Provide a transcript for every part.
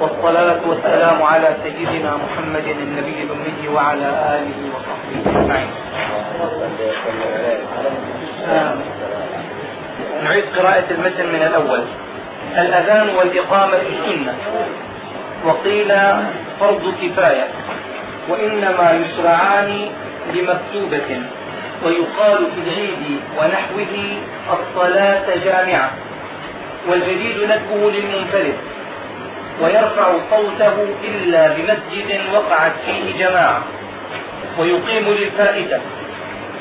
والصلاة والسلام على سيدنا محمد النبي الأمي وعلى آله وصحبه أجمعين. نعيد قراءة المتن من الأول. الأذان والإقامة سنة وقيل فرض كفاية. وإنما يشرعان لمكتوبة. ويقال في العيد ونحوه الصلاة جامعة. والجديد ندبه للمنفرد. ويرفع صوته إلا بمسجد وقعت فيه جماعة ويقيم للفائدة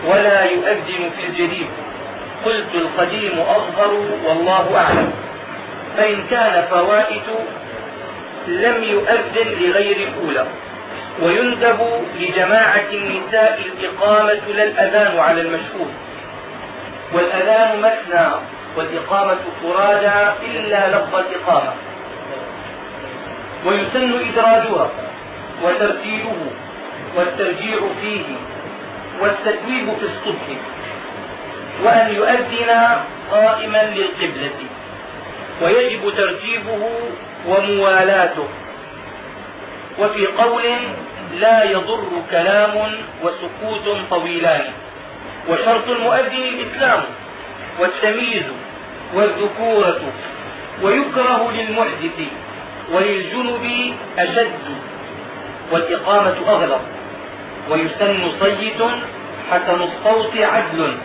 ولا يؤذن في الجديد قلت القديم أظهر والله أعلم. فإن كان فوائت لم يؤذن لغير الأولى. ويندب لجماعة النساء الإقامة لا الأذان على المشهور. والأذان مثنى والإقامة فرادى إلا لفظ الإقامة. ويسن إدراجها وترتيبه والترجيع فيه والتتويب في الصبح وأن يؤذن قائما للقبلة ويجب ترتيبه وموالاته وفي قول لا يضر كلام وسكوت طويلان وشرط المؤذن الإسلام والتمييز والذكورة ويكره للمحدث وللجنب أشد والإقامة أغلب ويسن صيت حسن الصوت عدل.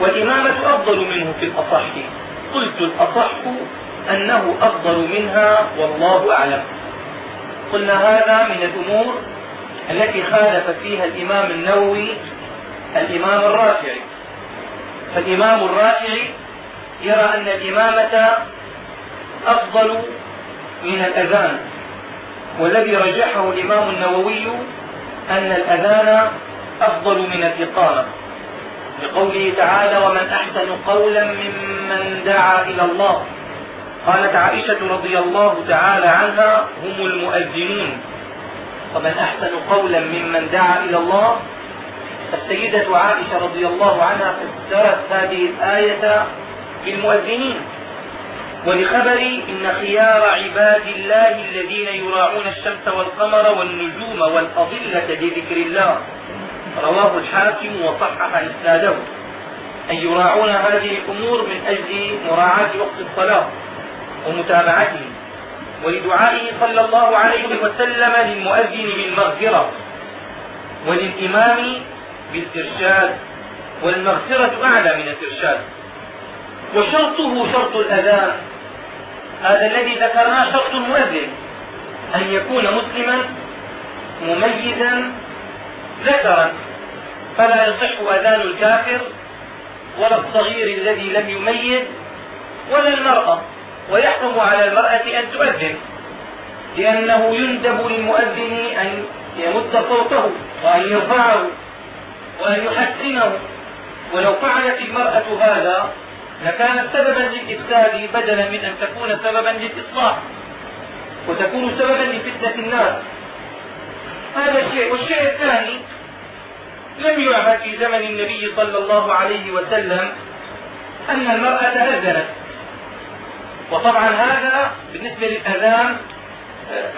والإمامة أفضل منه في الأصح. قلت الأصح أنه أفضل منها والله أعلم. قلنا هذا من الأمور التي خالف فيها الإمام النووي الإمام الرافعي. فالإمام الرافعي يرى أن الإمامة أفضل من الأذان. والذي رجحه الإمام النووي أن الأذان أفضل من الإقامة. لقوله تعالى ومن أحسن قولا ممن دعا إلى الله. قالت عائشة رضي الله تعالى عنها هم المؤذنون. ومن أحسن قولا ممن دعا إلى الله. السيدة عائشة رضي الله عنها فسرت هذه الآية بالمؤذنين. ولخبر إن خيار عباد الله الذين يراعون الشمس والقمر والنجوم والأضلة بذكر الله. رواه الحاكم وصحح إسناده. أن يراعون هذه الأمور من أجل مراعاة وقت الصلاة ومتابعته ولدعائه صلى الله عليه وسلم للمؤذن بالمغفرة وللإمام بالإرشاد. والمغفرة أعلى من الإرشاد. وشرطه شرط الأذان. هذا الذي ذكرناه شرط المؤذن أن يكون مسلما مميزا ذكرا. فلا يصح أذان الكافر ولا الصغير الذي لم يميز ولا المرأة. ويحكم على المرأة أن تؤذن. لأنه يندب للمؤذن أن يمد صوته وأن يرفعه وأن يحسنه. ولو فعلت المرأة هذا لكانت سببا للإفساد بدلا من أن تكون سببا للإصلاح وتكون سببا لفتنة الناس. هذا الشيء والشيء الثاني لم يعهد في زمن النبي صلى الله عليه وسلم أن المرأة أذنت وطبعا هذا بالنسبة للأذان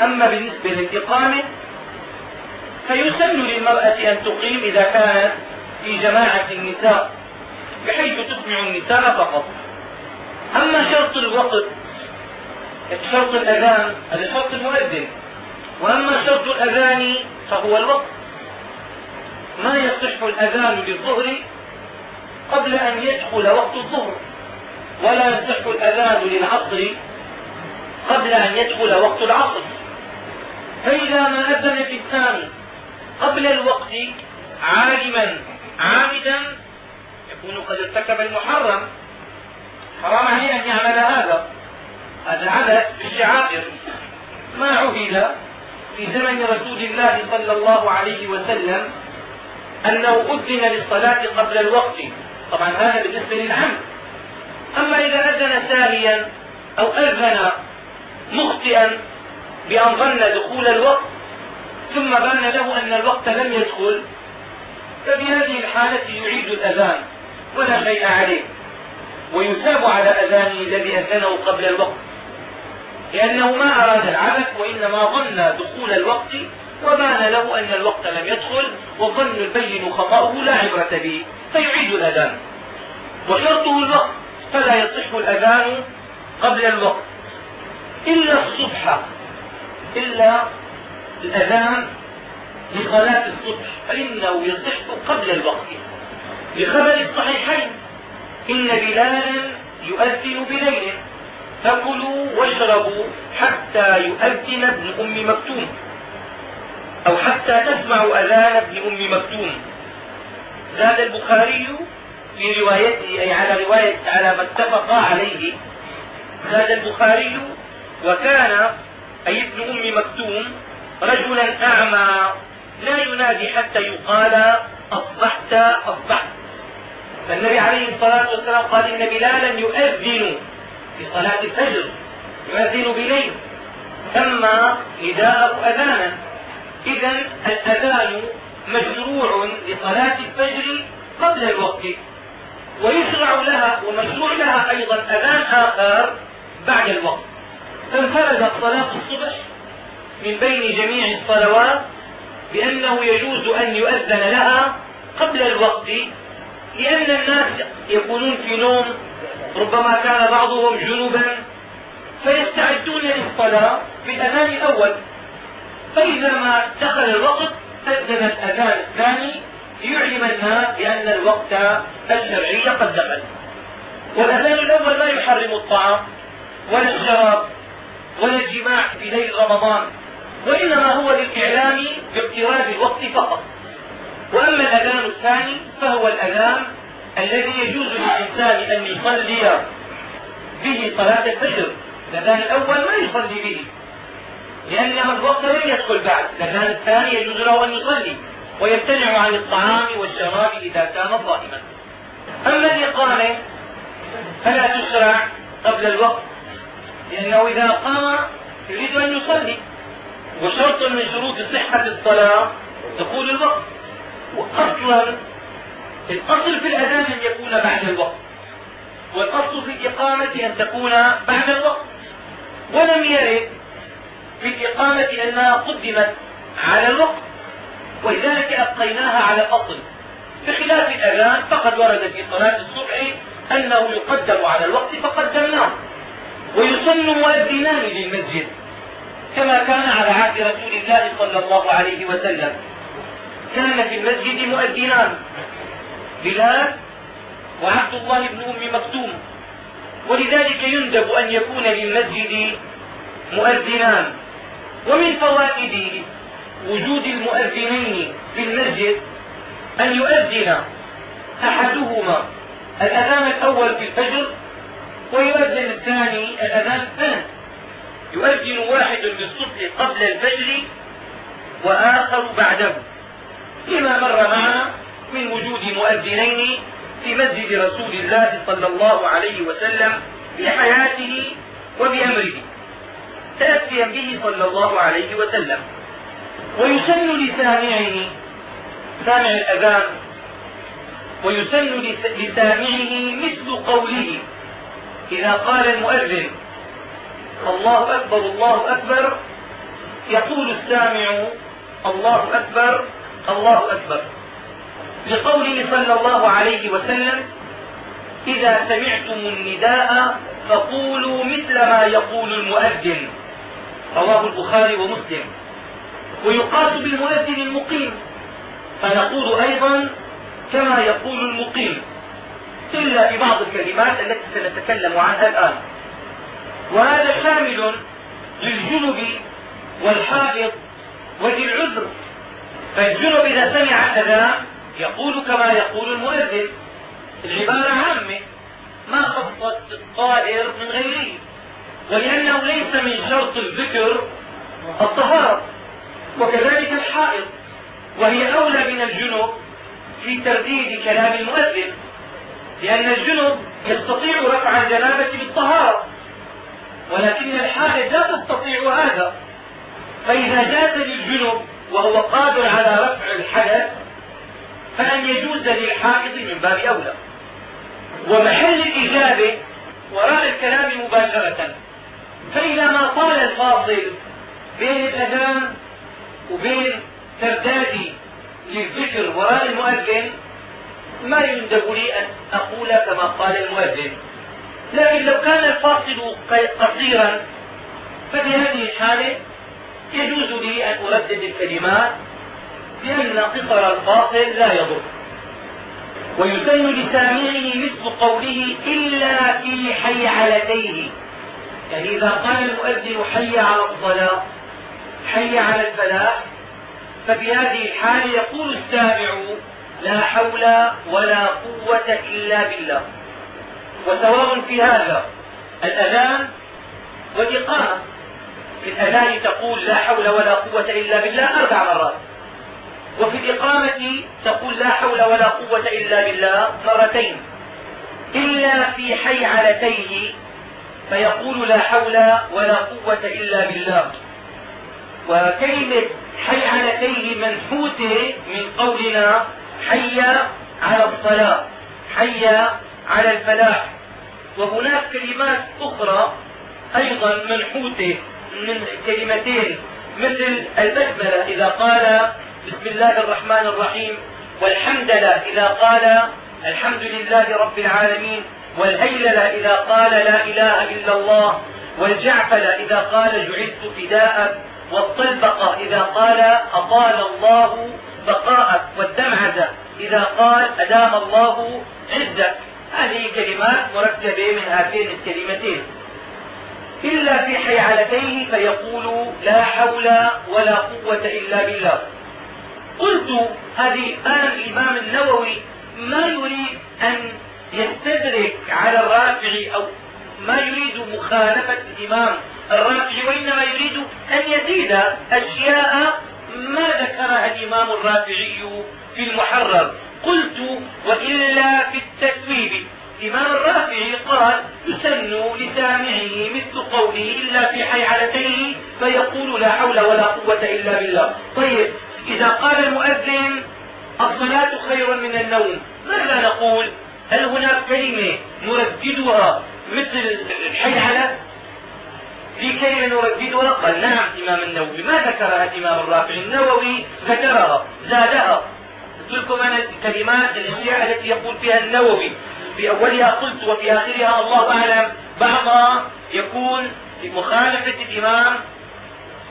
أما بالنسبة للإقامة فيسن للمرأة أن تقيم إذا كانت في جماعة النساء. بحيث تسمع النساء فقط. أما شرط الوقت شرط الأذان هذا شرط المؤذن. وأما شرط الأذان فهو الوقت. ما يصح الأذان للظهر قبل أن يدخل وقت الظهر. ولا يصح الأذان للعصر قبل أن يدخل وقت العصر. فإذا ما أذن في الثاني قبل الوقت عالما عامدا يكون قد ارتكب المحرم. حرام عليه أن يعمل هذا. هذا عبث بالشعائر ما عهد في زمن رسول الله صلى الله عليه وسلم أنه أذن للصلاة قبل الوقت. طبعا هذا بالنسبة للعمد أما إذا أذن ساهيا أو أذن مخطئا بأن ظن دخول الوقت ثم بان له أن الوقت لم يدخل ففي هذه الحالة يعيد الأذان. ولا شيء عليه. ويثاب على أذانه الذي أذنه قبل الوقت. لأنه ما أراد العبث وإنما ظن دخول الوقت وبان له أن الوقت لم يدخل والظن البين خطأه لا عبرة به فيعيد الأذان. وشرطه الوقت فلا يصح الأذان قبل الوقت. إلا الصبح إلا الأذان لصلاة الصبح فإنه يصح قبل الوقت. لخبر الصحيحين. إن بلالا يؤذن بليل. فكلوا واشربوا حتى يؤذن ابن أم مكتوم. أو حتى تسمعوا أذان ابن أم مكتوم. زاد البخاري في روايته أي على رواية على ما اتفق عليه. زاد البخاري وكان أي ابن أم مكتوم رجلا أعمى لا ينادي حتى يقال أصبحت أصبحت. فالنبي عليه الصلاة والسلام قال إن بلالا يؤذن في صلاة الفجر يؤذن بليل. سمى نداءه أذانا. إذا الأذان مشروع لصلاة الفجر قبل الوقت ويشرع لها ومشروع لها أيضا أذان آخر بعد الوقت. فانفردت صلاة الصبح من بين جميع الصلوات بأنه يجوز أن يؤذن لها قبل الوقت لأن الناس يكونون في نوم ربما كان بعضهم جنبا فيستعدون للصلاة بالأذان الأول. فإذا ما دخل الوقت أذن الأذان الثاني ليعلم الناس بأن الوقت الشرعي قد دخل. والأذان الأول لا يحرم الطعام ولا الشراب ولا الجماع في ليل رمضان وإنما هو للإعلام باقتراب الوقت فقط. وأما الأذان الثاني فهو الأذان الذي يجوز للإنسان أن يصلي به صلاة الفجر. الأذان الأول ما يصلي به لأن الوقت لم يدخل بعد. الأذان الثاني يجوز له أن يصلي ويمتنع عن الطعام والشراب إذا كان صائما. أما الإقامة فلا تشرع قبل الوقت لأنه إذا قام يريد أن يصلي. وشرط من شروط صحة الصلاة دخول الوقت. وأصلا الأصل في الأذان أن يكون بعد الوقت والأصل في الإقامة أن تكون بعد الوقت. ولم يرد في الإقامة أنها قدمت على الوقت ولذلك أبقيناها على الأصل بخلاف الأذان فقد ورد في صلاة الصبح أنه يقدم على الوقت فقدمناه. ويسن مؤذنان للمسجد كما كان على عهد رسول الله صلى الله عليه وسلم. كان في المسجد مؤذنان بلال وعبد الله بن أم مكتوم. ولذلك يندب أن يكون للمسجد مؤذنان ومن فوائد وجود المؤذنين في المسجد أن يؤذن أحدهما الأذان الأول في الفجر ويؤذن الثاني الأذان الثاني. يؤذن واحد بالصبح قبل الفجر وآخر بعده. لما مر معنا من وجود مؤذنين في مسجد رسول الله صلى الله عليه وسلم في حياته وبأمره. تأسيا به صلى الله عليه وسلم. ويسن لسامعه سامع الأذان. ويسن لسامعه مثل قوله إذا قال المؤذن الله أكبر الله أكبر. يقول السامع الله أكبر. الله أكبر. لقوله صلى الله عليه وسلم إذا سمعتم النداء فقولوا مثل ما يقول المؤذن. رواه البخاري ومسلم. ويقاس بالمؤذن المقيم. فنقول أيضا كما يقول المقيم. إلا في بعض الكلمات التي سنتكلم عنها الآن. وهذا شامل للجنب والحائض وذي العذر فالجنب إذا سمع الأذان يقول كما يقول المؤذن. العبارة عامة. ما خصت الطائر من غيره. ولأنه ليس من شرط الذكر الطهارة. وكذلك الحائض. وهي أولى من الجنب في ترديد كلام المؤذن. لأن الجنب يستطيع رفع الجنابة بالطهارة. ولكن الحائض لا تستطيع هذا. فإذا جاز للجنب وهو قادر على رفع الحدث فأن يجوز للحائض من باب أولى. ومحل الإجابة وراء الكلام مباشرة فإذا ما طال الفاصل بين الأذان وبين تردادي للذكر وراء المؤذن ما يندب لي أن أقول كما قال المؤذن. لكن لو كان الفاصل قصيرا ففي هذه الحالة يجوز لي أن أردد الكلمات لأن قصر الفاصل لا يضر. ويسن لسامعه مثل قوله إلا في حيعلتيه يعني إذا قال المؤذن حي على الصلاة حي على الفلاح ففي هذه الحال يقول السامع لا حول ولا قوة إلا بالله. وسواء في هذا الأذان والإقامة. الأذان تقول لا حول ولا قوة إلا بالله أربع مرات. وفي الإقامة تقول لا حول ولا قوة إلا بالله مرتين. إلا في حيعلتيه فيقول لا حول ولا قوة إلا بالله. وكلمة حيعلتيه منحوتة من قولنا حي على الصلاة حي على الفلاح. وهناك كلمات أخرى أيضا منحوتة. من كلمتين مثل البسملة إذا قال بسم الله الرحمن الرحيم والحمد لله إذا قال الحمد لله رب العالمين والهيللة إذا قال لا إله إلا الله والجعفل إذا قال جعلت فداء والطلبقة إذا قال أطال الله بقاءك والدمعزة إذا قال أدام الله عزك. هذه كلمات مركبة من هاتين الكلمتين. إلا في حيعلتيه فيقول لا حول ولا قوة إلا بالله. قلت هذه الآن الإمام النووي ما يريد أن يستدرك على الرافع أو ما يريد مخالفة الإمام الرافع وإنما يريد أن يزيد أشياء ما ذكرها الإمام الرافعي في المحرر. قلت وإلا في التسويب. الإمام الرافعي قال يسن لسامعه مثل قوله إلا في حيعلتيه فيقول لا حول ولا قوة إلا بالله. طيب إذا قال المؤذن الصلاة خير من النوم. ماذا نقول؟ هل هناك كلمة نرددها مثل الحيعلة؟ في كلمة نرددها؟ قال نعم إمام النووي. ما ذكرها الإمام الرافعي؟ النووي ذكرها زادها. قلت لكم أنا الكلمات الأشياء التي يقول فيها النووي. في أولها قلت وفي آخرها الله أعلم. بعضها يكون مخالفة الإمام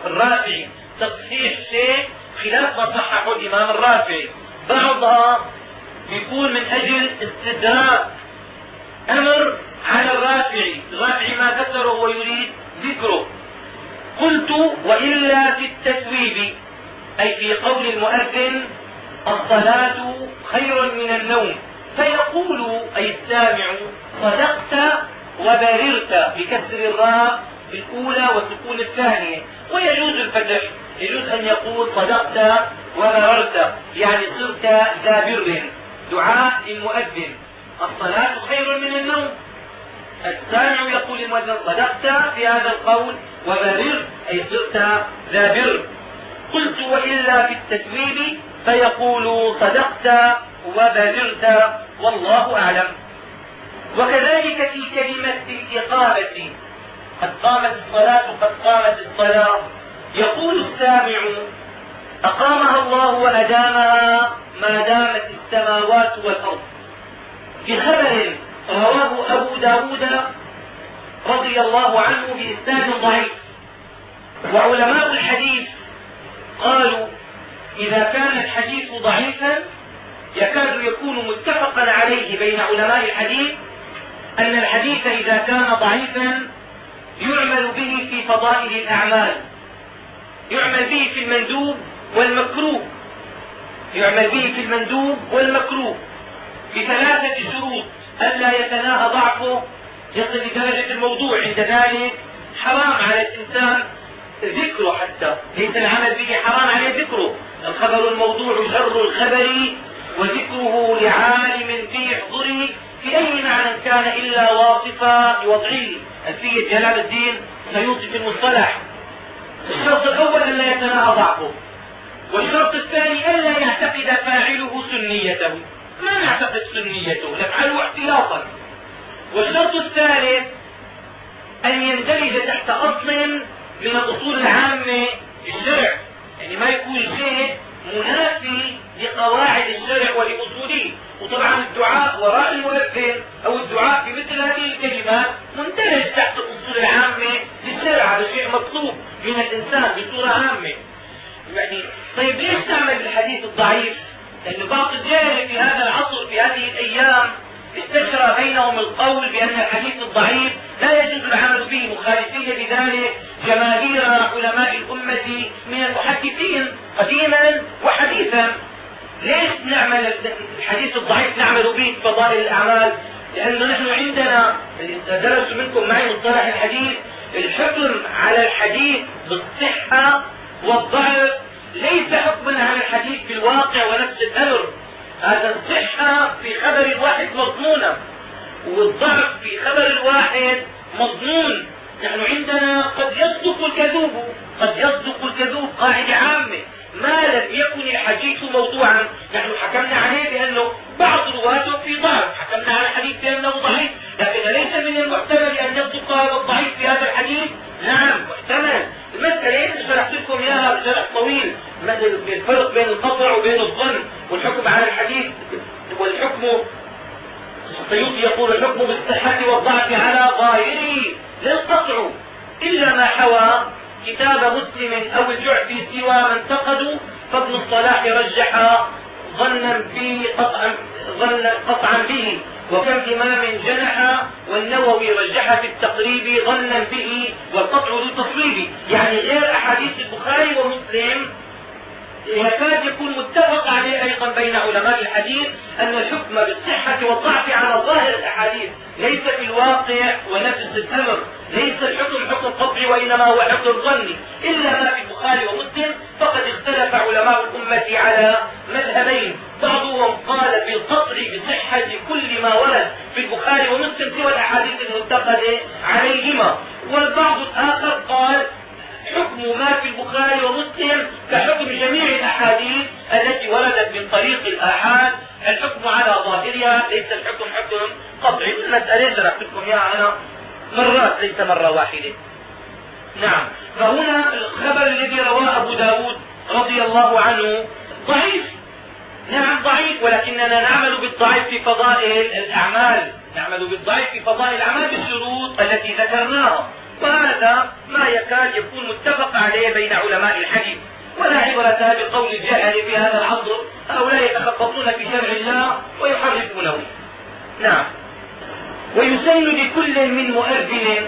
الرافعي تصحيح شيء خلاف ما صححه الإمام الرافعي. بعضها يكون من أجل استدراك أمر على الرافعي. الرافعي ما ذكره ويريد ذكره. قلت وإلا في التثويب أي في قول المؤذن الصلاة خير من النوم. فيقول أي السامع صدقت وبررت بكسر الراء الأولى والسكون الثانية. ويجوز الفتح يجوز أن يقول صدقت وبررت يعني صرت ذا بر دعاء للمؤذن. الصلاة خير من النوم. السامع يقول للمؤذن صدقت في هذا القول وبرر أي صرت ذا بر قلت وإلا في التتويب فيقول صدقت وبررت والله أعلم. وكذلك في كلمة الإقامة قد قامت الصلاة قد قامت الصلاة يقول السامع أقامها الله وأدامها ما دامت السماوات والأرض. في خبر رواه أبو داود رضي الله عنه بإسناد ضعيف. وعلماء الحديث قالوا إذا كان الحديث ضعيفا يكاد يكون متفقا عليه بين علماء الحديث أن الحديث إذا كان ضعيفا يعمل به في فضائل الأعمال يعمل به في المندوب والمكروه يعمل به في المندوب والمكروه بثلاثة شروط ألا يتناهى ضعفه يصل لدرجة الموضوع عند ذلك حرام على الإنسان ذكره حتى ليس العمل به حرام عليه ذكره. الخبر الموضوع شر الخبر وذكره لعالم في في أي معنى كان إلا واصفا لوضعه ألفية جلال الدين سيوطي في المصطلح. الشرط الأول ألا يتناهى ضعفه والشرط الثاني ألا يعتقد فاعله سنيته. ما نعتقد سنيته؟ نفعله احتياطا. والشرط الثالث أن يندرج تحت أصل من الأصول العامة للشرع يعني ما يكون شيء منافي لقواعد الشرع ولأصوله. وطبعا الدعاء وراء المؤذن أو الدعاء في مثل هذه الكلمات مندرج تحت الأصول العامة للشرع. هذا شيء مطلوب من الإنسان بصورة عامة. يعني طيب ليش تعمل الحديث الضعيف؟ لأن بعض الجهل في هذا العصر في هذه الأيام استشرى بينهم القول بأن الحديث الضعيف لا يجوز العمل به مخالفين لذلك جماهير علماء الأمة من المحدثين. قديما وحديثا. ليش نعمل الحديث الضعيف نعمل به فضائل الأعمال؟ لأنه نحن عندنا درسوا منكم معي مصطلح الحديث الحكم على الحديث بالصحة والضعف. ليس حكما على الحديث في الواقع ونفس الأمر. هذا الصحة في خبر الواحد مضمونة والضعف في خبر الواحد مضمون. نحن عندنا قد يصدق الكذوب قد يصدق الكذوب قاعدة عامة. ما لم يكن الحديث موضوعا. نحن حكمنا عليه بأنه بعض رواته في ضعف. حكمنا على الحديث بأنه ضعيف. لكن ليس من المحتمل أن يصدق هذا الضعيف في هذا الحديث. نعم محتمل. المسألة شرحت لكم اياها شرح طويل. الفرق بين القطع وبين الظن. والحكم على الحديث والحكم السيوطي يقول الحكم بالصحة والضعف على ظاهره للقطع إلا ما حوى كتاب مسلم أو الجعفي سوى ما انتقدوا فابن الصلاح رجح ظنا به قطعا ظن قطعا به وكم إمام جنح والنووي رجح في التقريب ظنا به والقطع ذو تصويب يعني غير أحاديث البخاري ومسلم يكاد يكون متفق عليه أيضا بين علماء الحديث ان الحكم والضعف على ظاهر الأحاديث. ليس في الواقع ونفس الامر ليس الحكم حكم قطعي وإنما هو حكم ظني إلا ما في البخاري ومسلم. فقد اختلف علماء الأمة على مذهبين. بعضهم قال بالقطع بصحة كل ما ورد في البخاري ومسلم سوى الأحاديث المنتقده عليهما. والبعض الآخر قال حكم ما في البخاري ومسلم كحكم جميع الأحاديث التي وردت من طريق الآحاد الحكم على ظاهرها ليس الحكم حكم قطعي. المسألة شرحت لكم اياها أنا مرات ليس مرة واحدة. نعم. فهنا الخبر الذي رواه أبو داود رضي الله عنه ضعيف. نعم ضعيف ولكننا نعمل بالضعيف في فضائل الأعمال. نعمل بالضعيف في فضائل الاعمال بالشروط التي ذكرناها. وهذا ما يكاد يكون متفق عليه بين علماء الحديث. ولا عبرة بقول الجهل في هذا العصر هؤلاء يتخبطون في شرع الله ويحرفونه. نعم. ويسن لكل من مؤذن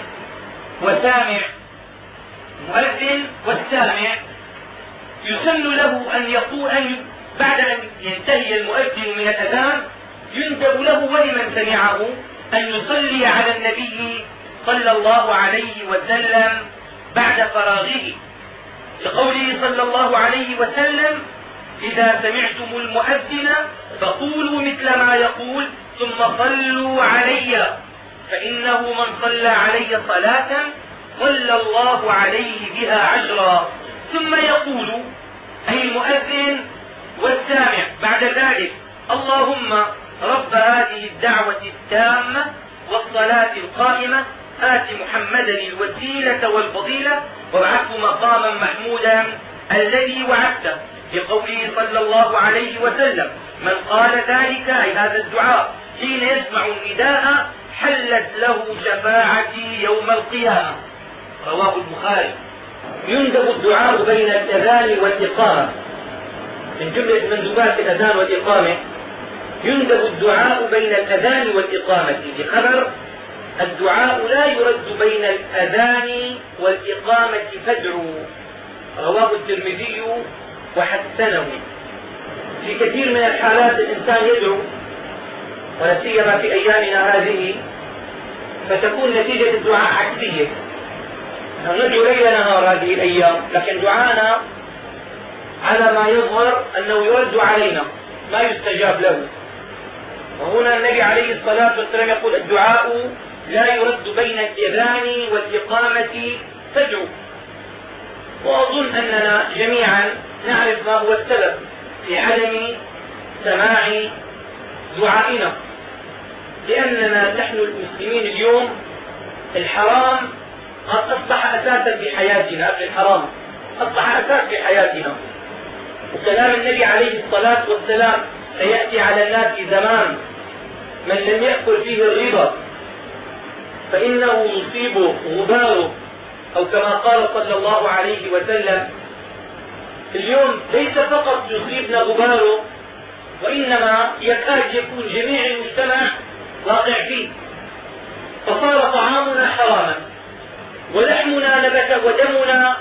وسامع. مؤذن والسامع يسن له أن يقول أن بعد أن ينتهي المؤذن من الأذان يندب له ولمن سمعه أن يصلي على النبي صلى الله عليه وسلم بعد فراغه. لقوله صلى الله عليه وسلم إذا سمعتم المؤذن فقولوا مثل ما يقول ثم صلوا علي. فإنه من صلى علي صلاة صلى الله عليه بها عشرا. ثم يقول أي المؤذن والسامع. بعد ذلك اللهم رب هذه الدعوة التامة والصلاة القائمة آت محمدا الوسيلة والفضيلة وابعثه مقاما محمودا الذي وعدته لقوله صلى الله عليه وسلم من قال ذلك أي هذا الدعاء حين يسمع النداء حلت له شفاعتي يوم القيامة. رواه البخاري. يندب الدعاء بين الأذان والإقامة. من جملة مندوبات الأذان والإقامة يندب الدعاء بين الأذان والإقامة بخبر الدعاء لا يرد بين الأذان والإقامة فادعوا. رواه الترمذي وحسنه. في كثير من الحالات الإنسان يدعو ولا سيما في أيامنا هذه فتكون نتيجة الدعاء عكسية. نحن ندعو ليل نهار هذه الأيام لكن دعانا على ما يظهر أنه يرد علينا ما يستجاب له. وهنا النبي عليه الصلاة والسلام يقول الدعاء لا يرد بين الإذان والإقامة. تدعو وأظن أننا جميعا نعرف ما هو السبب في عدم سماع دعائنا. لأننا نحن المسلمين اليوم الحرام قد أصبح أساسا في حياتنا في الحرام. أصبح أساس في حياتنا. وكلام النبي عليه الصلاة والسلام سيأتي على الناس زمان. من لم يأكل فيه الربا فإنه يصيبه غباره. أو كما قال صلى الله عليه وسلم اليوم ليس فقط يصيبنا غباره وإنما يكاد يكون جميع المجتمع واقع فيه. فصار طعامنا حراما ولحمنا نبت ودمنا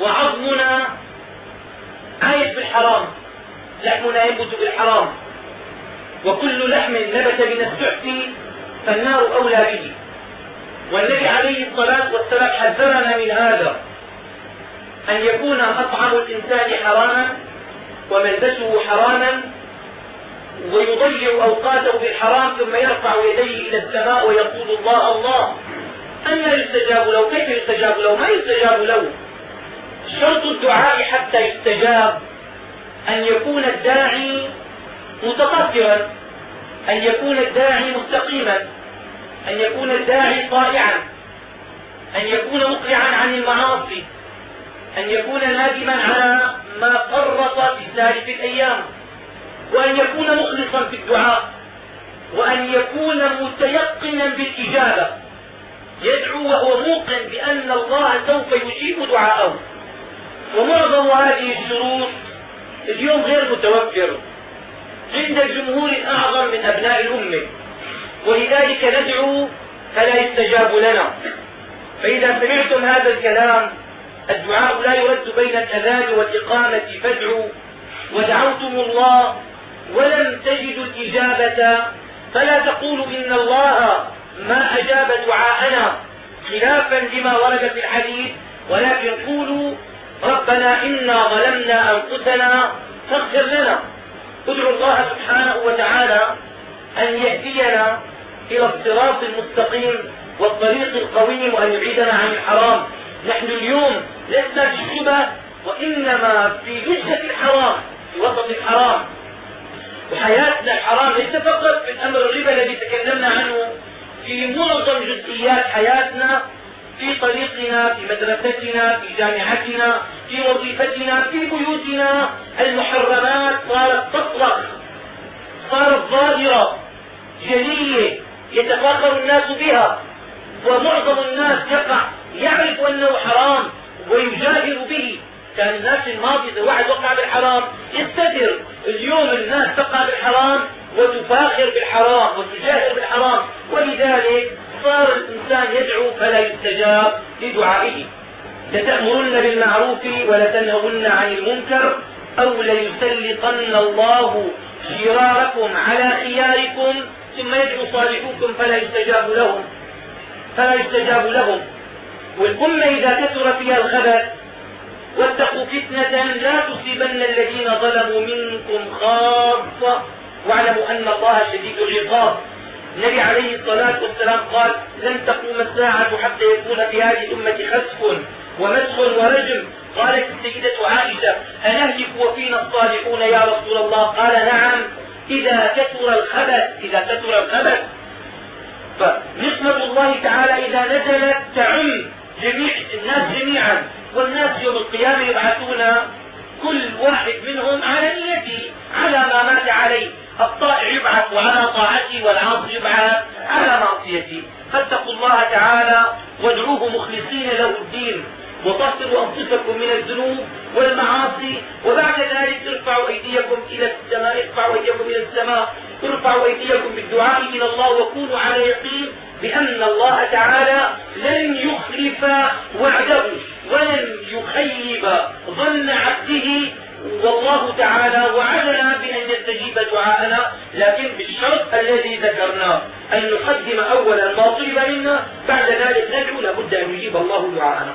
وعظمنا عايش بالحرام. لحمنا ينبت بالحرام وكل لحم نبت من السحت فالنار أولى به. والنبي عليه الصلاة والسلام حذرنا من هذا أن يكون مطعم الإنسان حراما وملبسه حراما ويضيع أوقاته بالحرام ثم يرفع يديه إلى السماء ويقول الله الله. أن يستجاب له؟ كيف يستجاب له؟ ما يستجاب له. شرط الدعاء حتى يستجاب. أن يكون الداعي متطهرا أن يكون الداعي مستقيما. أن يكون الداعي طائعا أن يكون مقلعا عن المعاصي أن يكون نادما على ما فرط في سالف الأيام وأن يكون مخلصا في الدعاء وأن يكون متيقنا بالإجابة يدعو وهو موقن بأن الله سوف يجيب دعاءه. ومعظم هذه الشروط اليوم غير متوفر عند الجمهور الأعظم من أبناء الأمة. ولذلك ندعو فلا يستجاب لنا. فإذا سمعتم هذا الكلام الدعاء لا يرد بين الأذان والإقامة فادعوا. ودعوتم الله ولم تجدوا الإجابة فلا تقولوا إن الله ما أجاب دعاءنا خلافا لما ورد في الحديث. ولكن قولوا ربنا إنا ظلمنا أنفسنا فاغفر لنا. ادعوا الله سبحانه وتعالى أن يهدينا إلى الصراط المستقيم والطريق القويم وأن يعيدنا عن الحرام. نحن اليوم لسنا في الشبه وإنما في لجة الحرام في وسط الحرام. وحياتنا الحرام ليس فقط في الأمر الربا الذي تكلمنا عنه في معظم جزئيات حياتنا في طريقنا في مدرستنا في جامعتنا في وظيفتنا في بيوتنا. المحرمات صارت تطرق صارت ظاهرة جلية. يتفاخر الناس بها. ومعظم الناس يقع يعرف أنه حرام ويجاهر به. كان الناس الماضي إذا واحد وقع بالحرام يستدر. اليوم الناس تقع بالحرام وتفاخر بالحرام وتجاهر بالحرام. ولذلك صار الإنسان يدعو فلا يستجاب لدعائه. لتأمرن بالمعروف ولتنهون عن المنكر أو ليسلطن الله شراركم على خياركم ثم يدعو صالحوكم فلا يستجاب لهم. فلا يستجاب لهم. والأمة إذا كثر فيها الخبث واتقوا فتنة لا تصيبن الذين ظلموا منكم خاصة. واعلموا أن الله شديد العقاب. النبي عليه الصلاة والسلام قال لن تقوم الساعة حتى يكون في هذه الأمة خسف ومسخ ورجم. قالت السيدة عائشة أنهلك وفينا الصالحون يا رسول الله؟ قال نعم. إذا كثر الخبث إذا كثر الخبث. فنقمة الله تعالى إذا نزلت تعم جميع الناس جميعا والناس يوم القيامة يبعثون كل واحد منهم على نيته على ما مات عليه. الطائع يبعث على طاعته والعاصي يبعث على معصيته. فاتقوا الله تعالى وادعوه مخلصين له الدين. وطهروا أنفسكم من الذنوب والمعاصي وبعد ذلك ارفعوا أيديكم إلى السماء ارفعوا أيديكم إلى السماء ارفعوا أيديكم بالدعاء إلى الله وكونوا على يقين بأن الله تعالى لن يخلف وعده ولن يخيب ظن عبده. والله تعالى وعدنا بأن يستجيب دعاءنا لكن بالشرط الذي ذكرناه أن نقدم أولا ما طلب منا بعد ذلك ندعو لابد أن يجيب الله دعاءنا.